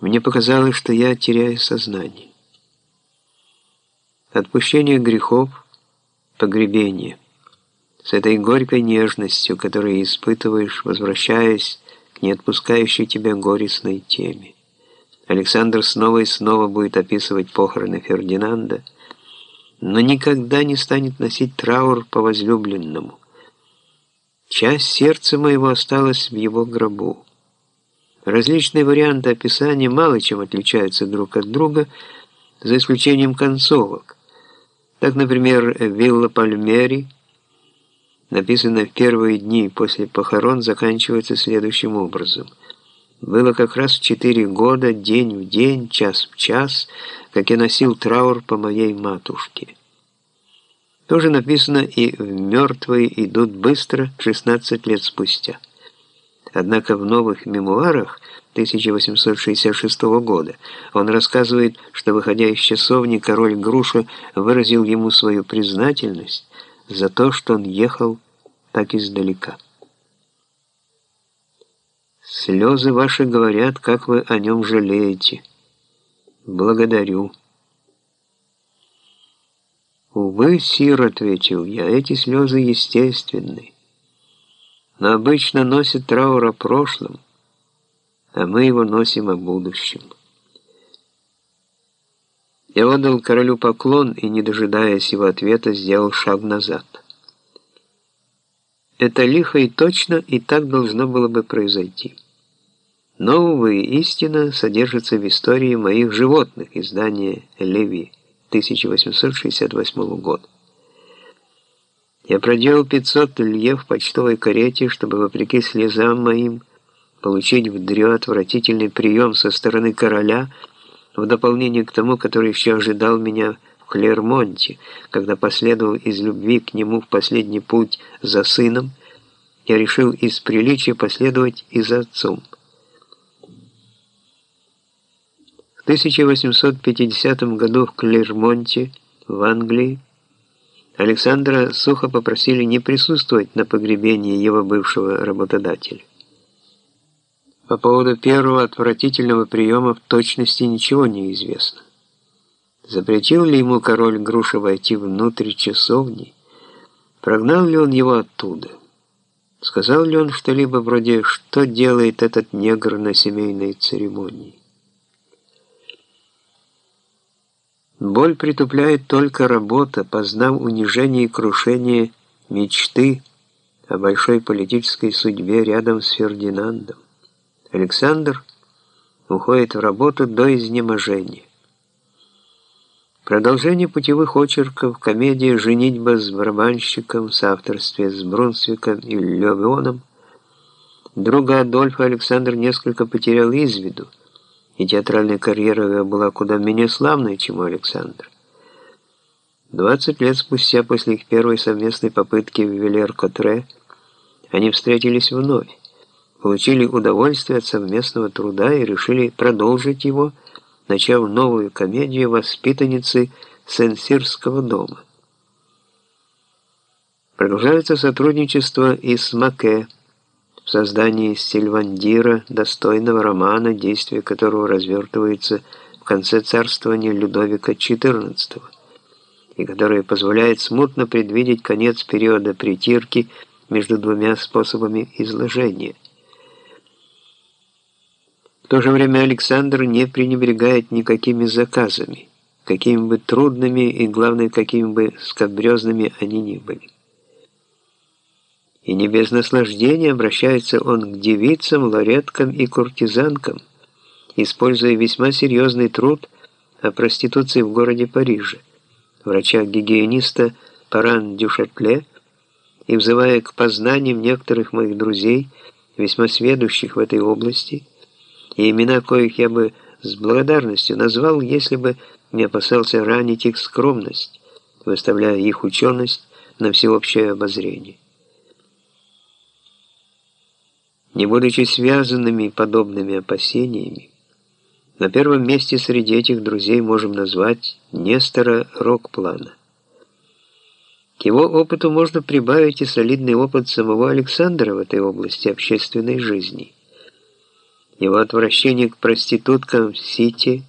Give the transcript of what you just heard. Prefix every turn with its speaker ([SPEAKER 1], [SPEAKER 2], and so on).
[SPEAKER 1] Мне показалось, что я теряю сознание. Отпущение грехов, погребение. С этой горькой нежностью, которую испытываешь, возвращаясь к неотпускающей тебя горестной теме. Александр снова и снова будет описывать похороны Фердинанда, но никогда не станет носить траур по возлюбленному. Часть сердца моего осталась в его гробу. Различные варианты описания мало чем отличаются друг от друга, за исключением концовок. Так, например, «Вилла Пальмери», написанная в первые дни после похорон, заканчивается следующим образом. «Было как раз четыре года, день в день, час в час, как я носил траур по моей матушке». Тоже написано и «Мертвые идут быстро» 16 лет спустя. Однако в новых мемуарах 1866 года он рассказывает, что, выходя из часовни, король Груша выразил ему свою признательность за то, что он ехал так издалека. «Слезы ваши говорят, как вы о нем жалеете. Благодарю». «Увы, сир», — ответил я, — «эти слезы естественны» но обычно носит траур о прошлом, а мы его носим о будущем. Я отдал королю поклон и, не дожидаясь его ответа, сделал шаг назад. Это лихо и точно, и так должно было бы произойти. Но, увы, истина содержится в истории моих животных, издания Леви, 1868 года. Я проделал 500 лье в почтовой карете, чтобы, вопреки слезам моим, получить в отвратительный прием со стороны короля, в дополнение к тому, который еще ожидал меня в Клермонте, когда последовал из любви к нему в последний путь за сыном, я решил из приличия последовать и за отцом. В 1850 году в Клермонте, в Англии, Александра сухо попросили не присутствовать на погребении его бывшего работодателя. По поводу первого отвратительного приема в точности ничего не известно. Запретил ли ему король Груша войти внутрь часовни? Прогнал ли он его оттуда? Сказал ли он что-либо вроде «Что делает этот негр на семейной церемонии?» Боль притупляет только работа, познав унижение и крушение мечты о большой политической судьбе рядом с Фердинандом. Александр уходит в работу до изнеможения. Продолжение путевых очерков, комедия «Женитьба с барабанщиком» в соавторстве с Брунсвиком и Левионом. Друга Адольфа Александр несколько потерял из виду, и театральная карьера его была куда менее славной, чем у Александра. 20 лет спустя после их первой совместной попытки в Велер-Котре они встретились вновь, получили удовольствие от совместного труда и решили продолжить его, начав новую комедию «Воспитанницы Сен-Сирского дома». Продолжается сотрудничество и с Маке, в создании Сильвандира, достойного романа, действие которого развертывается в конце царствования Людовика XIV, и которое позволяет смутно предвидеть конец периода притирки между двумя способами изложения. В то же время Александр не пренебрегает никакими заказами, какими бы трудными и, главное, какими бы скобрезными они ни были. И не без наслаждения обращается он к девицам, лареткам и куртизанкам, используя весьма серьезный труд о проституции в городе Париже, врача-гигиениста Паран Дюшатле, и взывая к познаниям некоторых моих друзей, весьма сведущих в этой области, и имена коих я бы с благодарностью назвал, если бы не опасался ранить их скромность, выставляя их ученость на всеобщее обозрение. Не будучи связанными подобными опасениями, на первом месте среди этих друзей можем назвать Нестора Рокплана. К его опыту можно прибавить и солидный опыт самого Александра в этой области общественной жизни. Его отвращение к проституткам в Сити